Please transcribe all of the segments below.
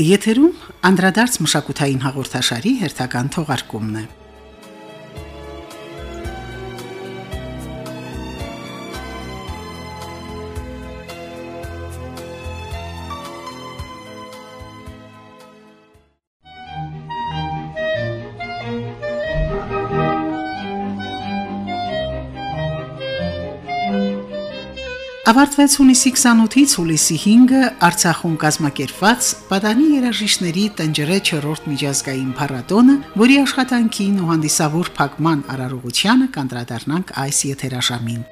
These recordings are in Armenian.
Եթերում անդրադարձ մշակութային հաղորդաշարի հերթական թողարկումն է։ Ավարտվեց հունիսի 28-ից հուլիսի 5-ը Արցախում կազմակերպված Պատանի երաժիշտների տնջրե 4-րդ միջազգային փառատոնը, որի աշխատանքին ու հանդիսավոր փակման արարողությանը կանդրադառնանք այս եթերաշամին։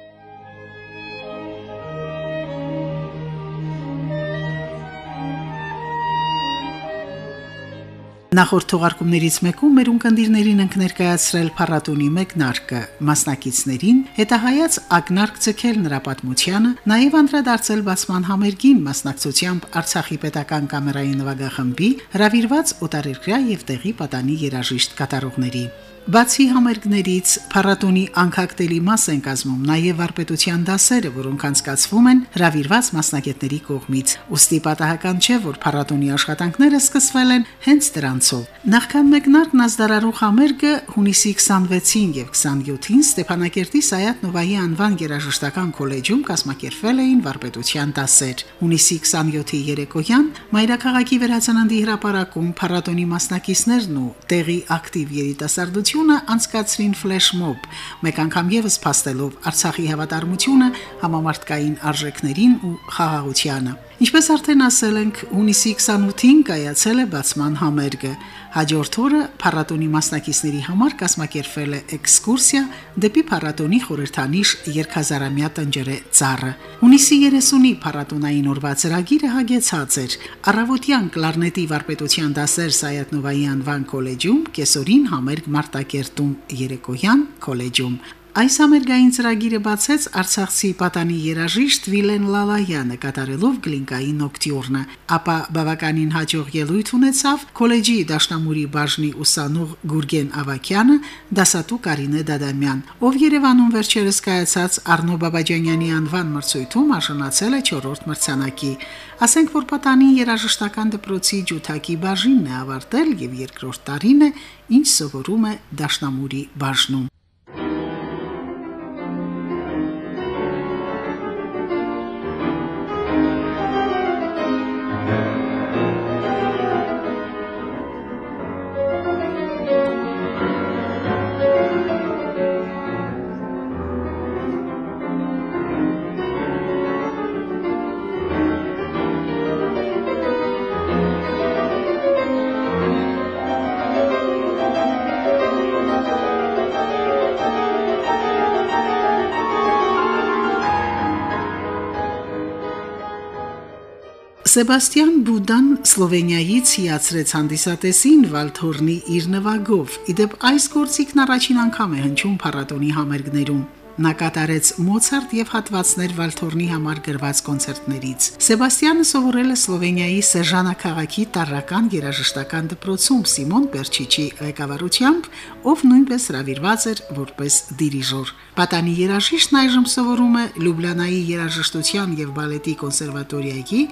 Նախորդ թողարկումներից մեկում մեր ունկնդիրներին ենք ներկայացրել փառատոնի մեկնարկը, մասնակիցներին հետահայաց ակնարկ ցկել նրա պատմությանը, նաև անդրադարձել բացման համերգին մասնակցությամբ Արցախի պետական կամերայի նվագախմբի հրավիրված օտարերկրյա եւ տեղի պատանի երաժիշտ կատարողների։ Բացի համերգներից փառատոնի անկակտելի մաս են կազմում նաև վարպետության դասերը, որոնք անցկացվում են հրավիրված մասնագետների կողմից։ Ոստի պատահական չէ, որ փառատոնի աշխատանքները սկսվել են հենց դրանցով։ Նախքան մեկնարկն ազդարարող համերգը հունիսի 26-ին եւ 27-ին Ստեփանակերտի Սայաթ Նովայի անվան երաժշտական քոլեջում կազմակերպվել էին վարպետության դասեր։ Հունիսի 27-ի երեկոյան Մայրաքաղաքի վերածննդի հրապարակում փառատոնի մասնակիցներն ու տեղի ակտիվ երիտասարդություն Հանրապետությունը անցկացրին ֆլեշմոբ, մեկ անգամ եւս փաստելով Արցախի հավատարմությունը համամարտկային արժեքներին ու խաղաղությանը։ Ինչպես արդեն ասել ենք, հունիսի 28-ին կայացել է բացման համերգը։ Հաջորդ օրը փառատոնի մասնակիցների համար կազմակերպվել է էքսկուրսիա դեպի փառատոնի խորհրդանիշ երկհազարամյա տնջրե ծառը։ Հունիսի 30-ի փառատոնային օրվա ծրագիրը հագեցած էր։ Առավոտյան կլարնետի վարպետության դասեր Սայաթնովայի անվան քոլեջում, կեսօրին համերգ Մարտակերտում, երեկոյան քոլեջում։ Այս ամերիկային ծրագիրը բացեց Արցախցի պատանի երաժիշտ Վիլեն Լալայանը կատարելով Գլինկայի նոկտյուրնը, ապա բավականին հաջող ելույթ ունեցավ քոլեջի Դաշնամուրի բաժնի ուսանող Գուրգեն Ավակյանը, դասատու Կարինե Դադամյան, ով Երևանում վերջերս կայացած Արնո Բաբաջանյանի անվան մրցույթում արժանացել է 4-րդ մրցանակի։ Ասենք որ պատանի երաժշտական դպրոցի ջութակի բաժինն է ավարտել եւ երկրորդ տարին է, ինչ սովորում է Դաշնամուրի բաժնում։ Սեբաստիան Բուդան Սլովենիայից հիացրեց հանդիսատեսին Վալթորնի իր նվագով։ Իդեպ այս գործիքն առաջին անգամ է հնչում փառատոնի համերգներում։ Նա կատարեց Մոցարտ եւ հատվածներ Վալթորնի համար գրված կոնցերտներից։ Սեբաստիանը սովորել է Սլովենիայի Սեժանա քաղաքի տարրական երաժշտական դպրոցում Սիմոն Պերչիչի ղեկավարությամբ, ով նույնպես հravirված էր որպես դիրիժոր։ Պատանի երաժիշտն այժմ սովորում է Լյուբլյանայի երաժշտության եւ բալետի կոնսերվատորիայի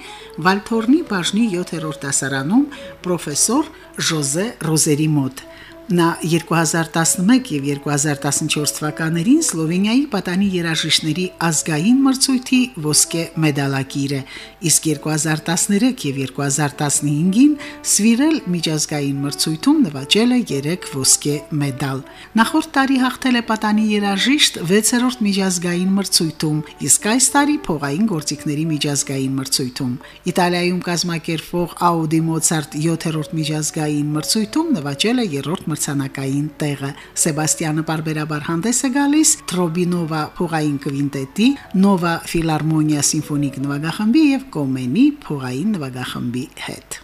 Վալթորնի բաժնի 7-րդ դասարանում պրոֆեսոր Ժոզե Ռոզերի մոտ։ Նա 2011 եւ 2014 թվականներին Սլովենիայի պատանի երաժիշտների ազգային մրցույթի ոսկե մեդալակիր է, իսկ 2013 եւ 2015-ին Սվիրել միջազգային մրցույթում նվաճել է 3 ոսկե մեդալ։ Նախորդ տարի հաղթել է պատանի երաժիշտ 6-րդ միջազգային մրցույթում, իսկ այս տարի փողային գործիքների միջազգային մրցույթում։ Իտալիայում կազմակերպվող Audi Mozart 7-րդ միջազգային մրցույթում նվաճել է 3-րդ մրցանակային տեղը։ Սեբաստիանը բարբերաբար հանդես է գալիս Տրոբինովա փողային կվինտետի, Նովա ֆիլարմոնիա սիմֆոնիկ նվագախմբի եւ Կոմենի փողային նվագախմբի հետ։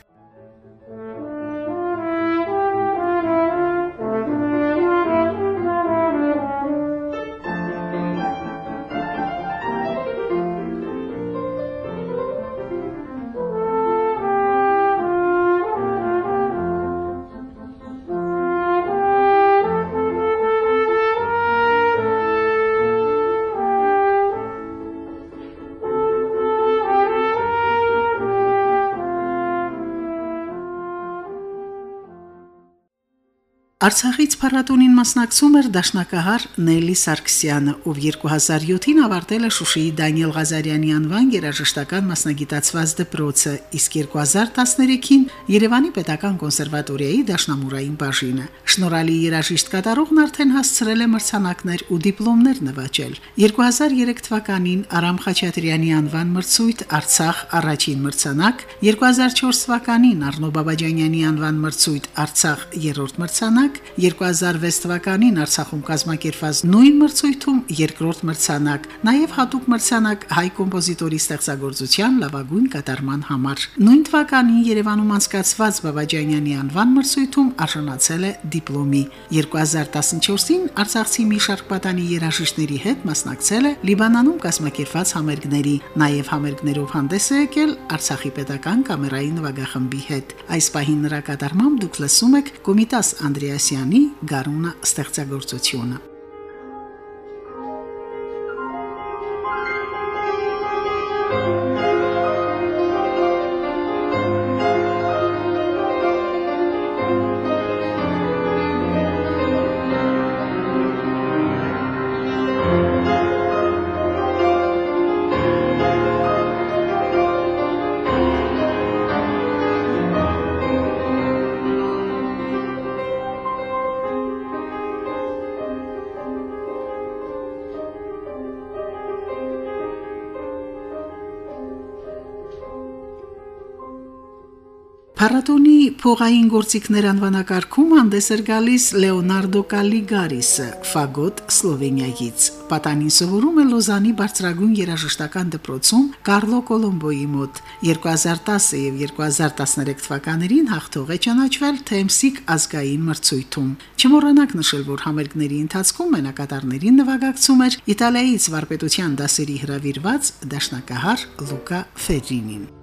Արցախից փառատոնին մասնակցում էր դաշնակահար Նելի Սարգսյանը, ով 2007-ին ավարտել է Շուշիի Դանիել Ղազարյանի անվան երաժշտական մասնագիտացված դպրոցը, իսկ 2013-ին Երևանի Պետական կոնսերվատորիայի դաշնամուրային բաժինը։ Շնորհալի երաժիշտ կատարողն արդեն հասցրել է մրցանակներ ու դիպլոմներ նվաճել։ 2003 թվականին Արամ Խաչատրյանի անվան մրցույթ Արցախ առաջին մրցանակ, 2004 թվականին Արնո Բաբաջանյանի անվան մրցույթ Արցախ երրորդ մրցանակ մրցանակ, 2006 թվականին Արցախում կազմակերպված նույն մրցույթում երկրորդ մրցանակ, նաև հատուկ մրցանակ հայ կոմպոզիտորի ստեղծագործության լավագույն կատարման համար։ Նույն թվականին Երևանում անցկացված Բաբաջանյանի անվան մրցույթում արժանացել է դիպլոմի։ 2014-ին Արցախցի մի շարք պատանի երաժիշտների հետ մասնակցել է Լիբանանում կազմակերպված համերգների, նաև համերգներով հանդես է եկել Արցախի պետական կամերայի նվագախմբի հետ։ Այս պահին նրա կատարմամբ դուք լսում եք Կոմիտաս Անդրեաս Ղուկասյանի Գարունա ստեղծագործությունը Փառատոնի փողային գործիքներ անվանակարգում հանդես էր գալիս Լեոնարդո Կալիգարիսը, ֆագոտ Սլովենիայից։ Պատանին սովորում է Լոզանի բարձրագույն երաժշտական դպրոցում Կարլո Կոլոմբոյի մոտ։ 2010 եւ 2013 թվականներին հաղթող է ճանաչվել Թեմսիկ ազգային մրցույթում։ Չմոռանաք նշել, որ համերգների ընթացքում մենակատարներին նվագակցում էր Իտալիայից վարպետության դասերի հրավիրված դաշնակահար Լուկա Ֆերինին։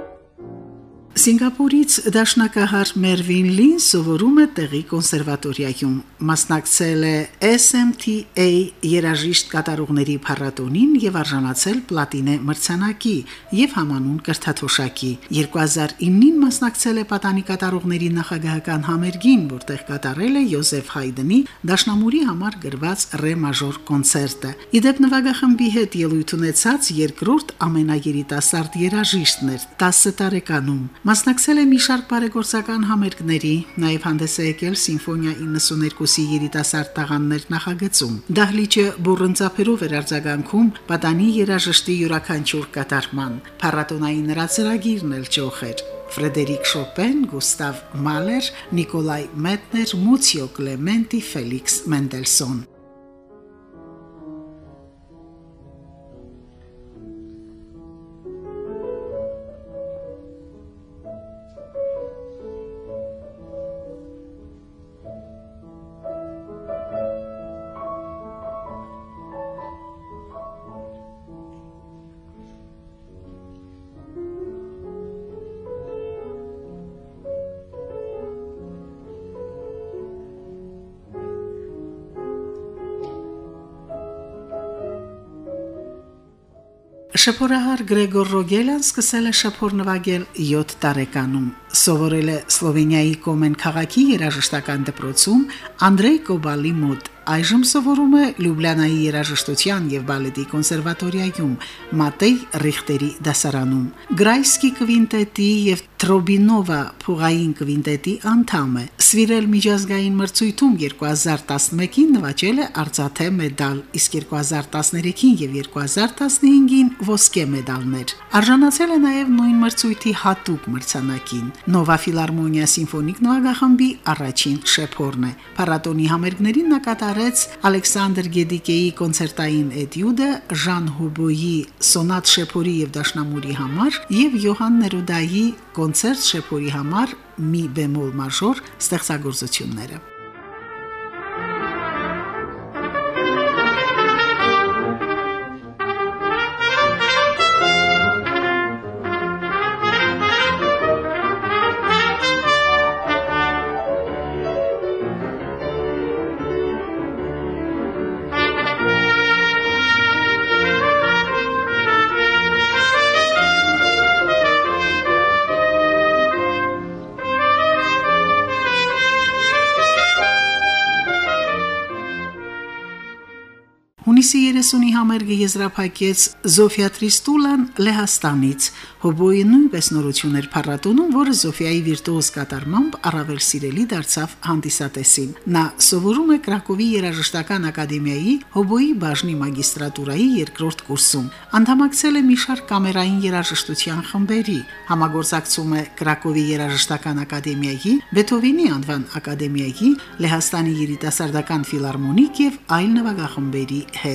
Սինգապուրից դաշնակահար Մերվին Լին սովորում է տեղի կոնսերվատորիայում։ Մասնակցել է SMTA երաժիշտ կատարողների փառատոնին եւ արժանացել պլատինե մրցանակի եւ համանուն կրթաթոշակի։ 2009-ին մասնակցել է պատանի կատարողների նախագահական համերգին, որտեղ կատարել է Յոզեֆ Հայդնի դաշնամուրի համար գրված ռե մաժոր կոնցերտը։ Իդեպ նվագախմբի հետ ելույթ ունեցած երկրորդ ամենաերիտասարդ երաժիշտն էր 10 տարեկանում։ Մասնակցել է մի շարք բարեգործական համերգների, նաև հանդես է եկել Սիմֆոնիա 92-ի երիտասարդ տաղաններ նախագծում։ Դահլիճը բուրընցափերով էր արձագանքում պատանի երաժշտի յուրաքանչյուր կատարման։ Փառատոնային նրա ծրագիրն էլ ճոխ էր։ Ֆրեդերիկ Շոպեն, Գուստավ Մալեր, Նիկոլայ Մետներ, Մուցիո Կլեմենտի, Ֆելիքս Մենդելսոն Շփորահար Գրեգոր Ռոգելյան սկսել է շփոր նվագել 7 տարեկանում։ Սովորել է Սլովենիայի Կոմեն քաղաքի երաժշտական դպրոցում Անդրեյ Կոբալի մոտ Այժմ սովորում է Լյուբլյանայի երաժշտության եւ բալետի կոնսերվատորիայում Մատեյ Ռիխտերի դասարանում։ Գրայսկի կվինտետի եւ Տրոբինովա փողային կվինտետի անդամ է։ Սվիրել միջազգային մրցույթում 2011-ին նվաճել է արծաթե մեդալ, իսկ 2013-ին եւ 2015-ին ոսկե մեդալներ։ Արժանացել է նաեւ նույն մրցույթի հատուկ մրցանակին։ Նովա ֆիլարմոնիա սիմֆոնիկ նվագախմբի առաջին շեփորն է։ Փառատոնի համերգներին նա կատարեց Ալեքսանդր Գեդիկեի կոնցերտային էտյուդը, Ժան Հուբոյի սոնատ շեփորի եւ դաշնամուրի համար եւ Յոհան Ներուդայի կոնցերտ շեփորի համար մի բեմոլ մաժոր ստեղծագործությունները։ Հունիսի 30-ի համերգը եզրափակեց Զոֆիա Տրիստուլան Լեհաստանից։ Հոբոյի նույնպես նորություն էր փառատոնում, որը Զոֆիայի վիրտուոզ կատարմամբ առավել սիրելի դարձավ հանդիսատեսին։ Նա սովորում է Կրակովի երաժշտական ակադեմիայի հոբոյի բաժնի մագիստրատուրայի երկրորդ կուրսում։ Անդամակցել է մի շարք կամերային երաժշտության խմբերի, համագործակցում է Կրակովի երաժշտական ակադեմիայի, Բեթհովենի անվան ակադեմիայի, Լեհաստանի երիտասարդական ֆիլարմոնիկ եւ այլ նվագախմբերի հետ։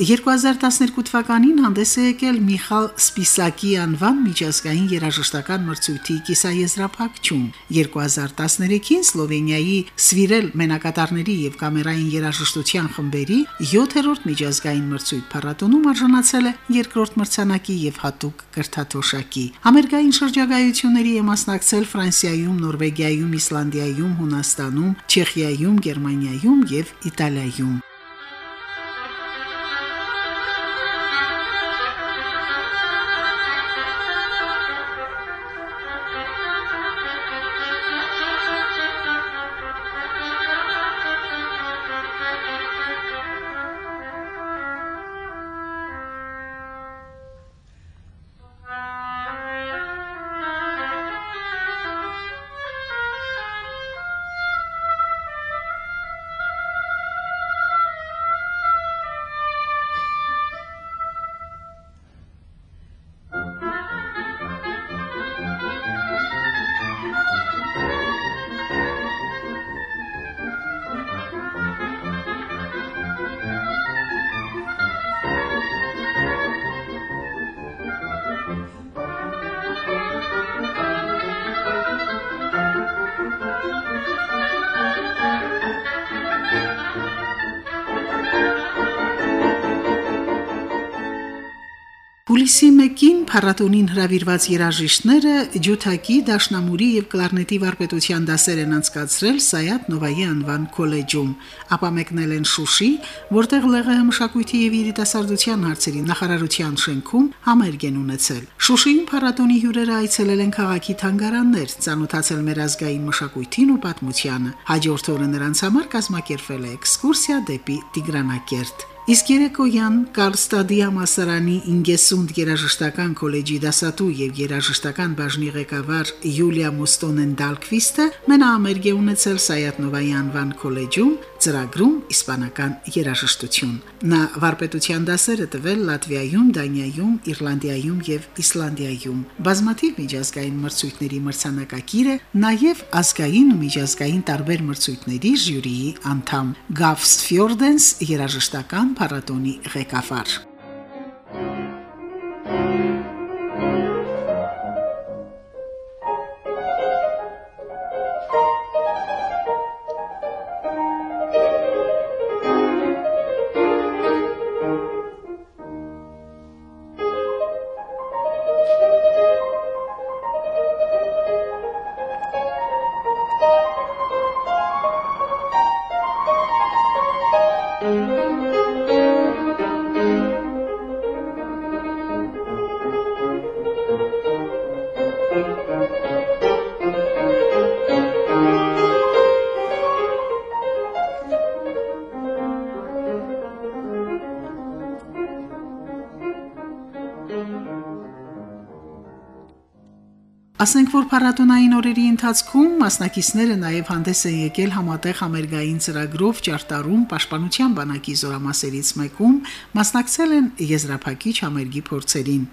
2012 թվականին հանդես է եկել Միխալ Սպիսակի անվան միջազգային երաժշտական մրցույթի կիսաեզրափակում։ 2013-ին Սլովենիայի Սվիրել մենակատարների եւ կամերային երաժշտության խմբերի 7-րդ միջազգային մրցույթ փառատոնում արժանացել է երկրորդ մրցանակի եւ հատուկ կրթաթոշակի։ Ամերիկային շրջագայությունների է մասնակցել Ֆրանսիայում, Նորվեգիայում, Իսլանդիայում, Հունաստանում, Չեխիայում, Գերմանիայում եւ Իտալիայում։ Հուլիսի 1-ին փառատոնին հրավիրված երաժիշտները ջութակի, դաշնամուրի եւ կլարնետի վարպետության դասեր են անցկացրել Սայաթ Նովայի անվան քոլեջում, ապա մեկնել են Շուշի, որտեղ ԼՂՀ մշակույթի եւ երիտասարդության հարցերի նախարարության շենքում համերգ են ունեցել։ Շուշիին փառատոնի հյուրերը այցելել են քաղաքի թանգարաններ, ցանոթացել մեր ազգային մշակույթին ու պատմությանը։ Հաջորդ օրը նրանց համար կազմակերպվել է էքսկուրսիա դեպի Տիգրանակերտ։ Իսկ երեկոյան Կարլստադի համասարանի Ինգեսունդ երաժշտական քոլեջի դասատու եւ երաժշտական բաժնի ղեկավար Յուլիա Մոստոնեն Դալկվիստը մենամերգ է ունեցել Սայատնովայի անվան քոլեջում ծրագրում իսպանական երաժշտություն։ Նա վարպետության դասեր է տվել Լատվիայում, Դանիայում, Իռլանդիայում եւ Իսլանդիայում։ Բազմաթիվ միջազգային մրցույթների մրցանակակիր է, նաեւ ազգային ու միջազգային տարբեր մրցույթների ժյուրիի անդամ։ Գավսֆյորդենս երաժշտական Ram փառատոնի ղեկավար։ thank you Ասենք որ փառատոնային օրերի ընթացքում մասնակիցները նաև հանդես են եկել համատեղ համերգային ծրագրով ճարտարում Պաշտպանության բանակի զորամասերից մեկում, մասնակցել են եզրափակիչ համերգի փորձերին։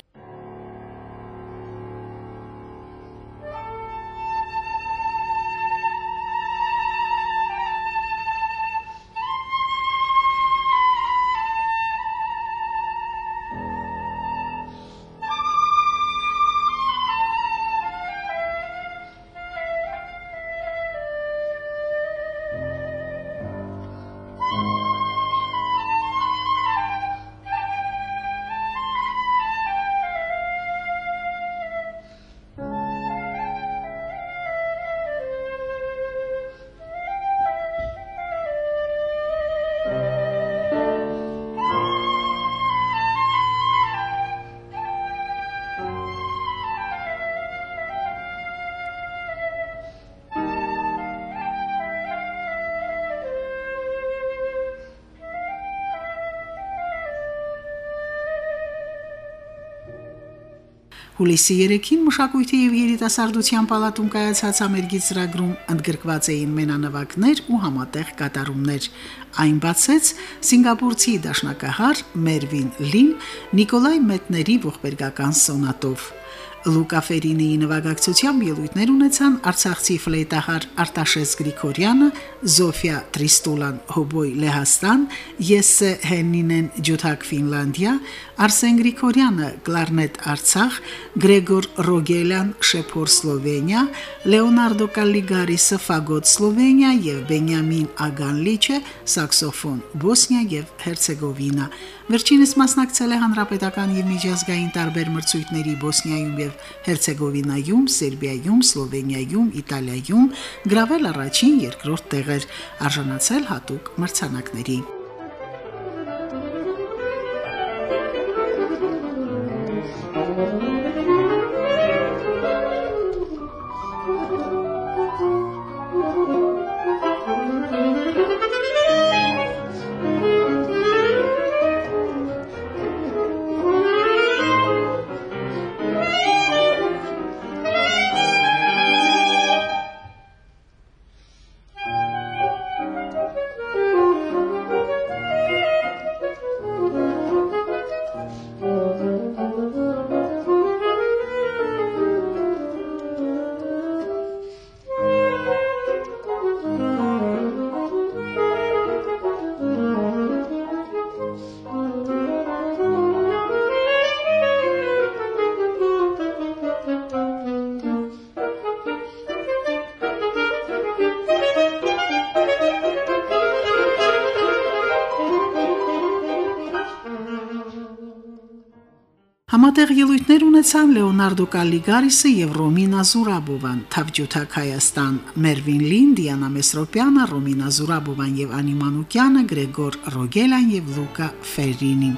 Հուլիսի 3-ին մշակույթի եւ երիտասարդության պալատում կայացած ամերգի ծրագրում ընդգրկված էին մենանվագներ ու համատեղ կատարումներ։ Այն բացեց սինգապուրցի դաշնակահար Մերվին Լին Նիկոլայ Մետների ողբերգական սոնատով։ Լուկա Ֆերինիի նվագակցությամբ ելույթներ ունեցան Արցախցի ֆլեյտահար Արտաշես Գրիգորյանը, Զոֆիա Տրիստոլան Հոբոյ Լեհաստան, Եսե Հենինեն Ջութակ Ֆինլանդիա, Արսեն Գրիգորյանը կլարնետ Արցախ, Գրեգոր Ռոգելյան Շեփոր Սլովենիա, Լեոնարդո Կալիգարիսը Ֆագոտ Սլովենիա եւ Բենյամին Ագանլիչը սաքսոֆոն Բոսնիա եւ Հերցեգովինա։ Վերջինս մասնակցել է հանրապետական եւ միջազգային տարբեր մրցույթների Բոսնիայում եւ Հերցեգովինայում, Սերբիայում, Սլովենիայում, Իտալիայում, գրավել առաջին, երկրորդ տեղեր, արժանացել հատուկ մրցանակների։ Համատեղ ելույթներ ունեցան Լեոնարդո Կալիգարիսը եւ Ռոմինա Զուրաբովան, Թավջութակ Հայաստան, Մերվին Լին, Դիանա Մեսրոպյանը, Ռոմինա Զուրաբովան եւ Անիմանուկյանը, Գրեգոր Ռոգելան եւ Լուկա Ֆերինին։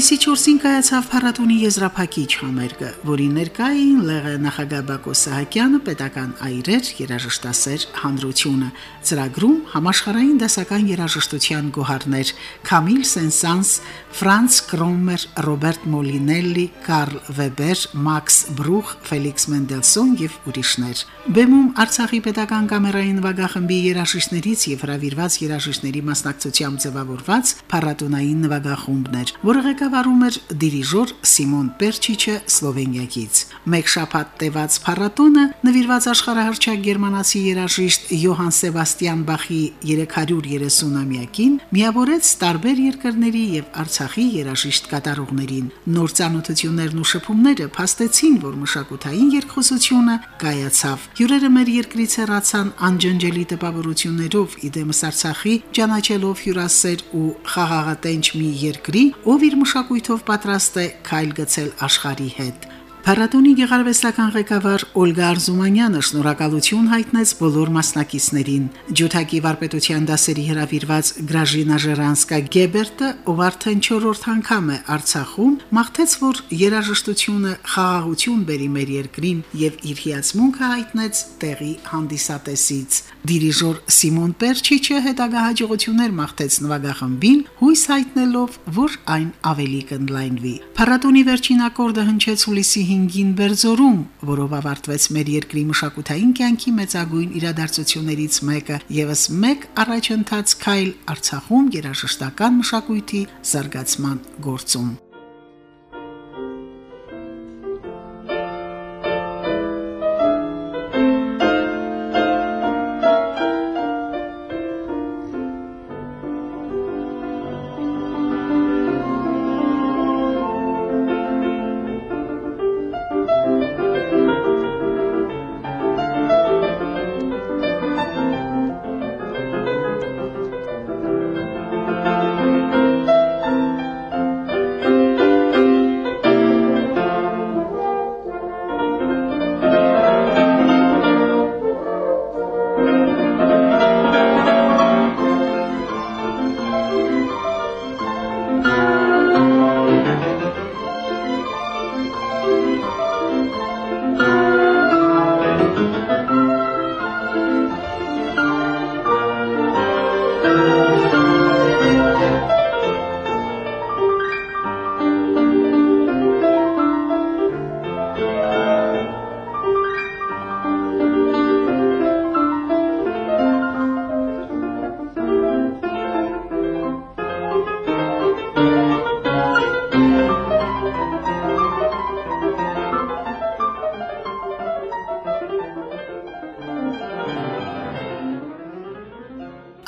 Հուլիսի 4-ին կայացավ փառատոնի եզրափակիչ համերգը, որի ներկա էին ԼՂ նախագահ Բակո Սահակյանը, պետական այրեր, երաժշտասեր հանրությունը, ծրագրում համաշխարհային դասական երաժշտության գոհարներ՝ Կամիլ Սենսանս, Ֆրանց Կրոմեր, Ռոբերտ Մոլինելլի, Կարլ Վեբեր, Մաքս Բրուխ, Ֆելիքս Մենդելսոն եւ ուրիշներ։ Բեմում Արցախի պետական կամերային նվագախմբի երաժիշտներից եւ հրավիրված երաժիշտների մասնակցությամբ ձևավորված փառատոնային նվագախումբներ, որը ղեկավարում էր դիրիժոր Սիմոն Պերչիչը Սլովենիայից։ Մեկ շաբաթ տևած փառատոնը նվիրված աշխարհահռչակ գերմանացի երաժիշտ Յոհան Սեբաստիան Բախի 330-ամյակին միավորեց տարբեր երկրների եւ Արցախի երաժիշտ կատարողներին։ Նոր ցանոթություններն ու շփումները փաստեցին, որ մշակութային երկխոսությունը կայացավ։ Հյուրերը մեր երկրից հեռացան անջնջելի տպավորություններով իդեմս Արցախի, ճանաչելով հյուրասեր ու խաղաղատենչ մի երկրի, ով իր մշակույթով պատրաստ է քայլ գցել աշխարհի հետ։ Փառատոնի գեղարվեստական ղեկավար Օլգա Արզումանյանը շնորհակալություն հայտնեց բոլոր մասնակիցներին։ Ջութակի վարպետության դասերի հրավիրված Գրաժինա Ժերանսկա Գեբերտը, ով արդեն 4-րդ անգամ է Արցախում, մաղթեց, որ երաժշտությունը խաղաղություն բերի մեր երկրին եւ իր հիացմունքը հայտնեց տեղի հանդիսատեսից։ Դիրիժոր Սիմոն Պերչիչը հետագա հաջողություններ մաղթեց նվագախմբին, հույս հայտնելով, որ այն ավելի կընդլայնվի։ Փառատոնի վերջին ակորդը հնչեց հուլիսի 5-ին Բերձորում, որով ավարտվեց մեր երկրի մշակութային կյանքի մեծագույն իրադարձություններից մեկը, եւս մեկ առաջընթաց քայլ Արցախում երաժշտական մշակույթի զարգացման գործում։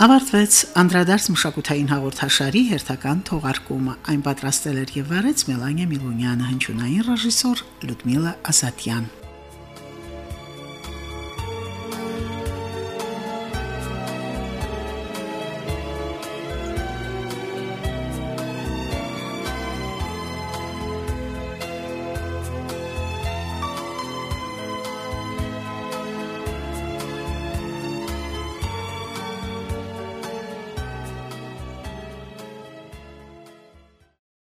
Ավարտվեց անդրադարձ մշակութային հաղորդաշարի հերթական թողարկումը։ Այն պատրաստել էր եւ վարեց Մելանիա Միլոնյանը, հնչյունային ռեժիսոր Լյուդմիլա Ասատյան։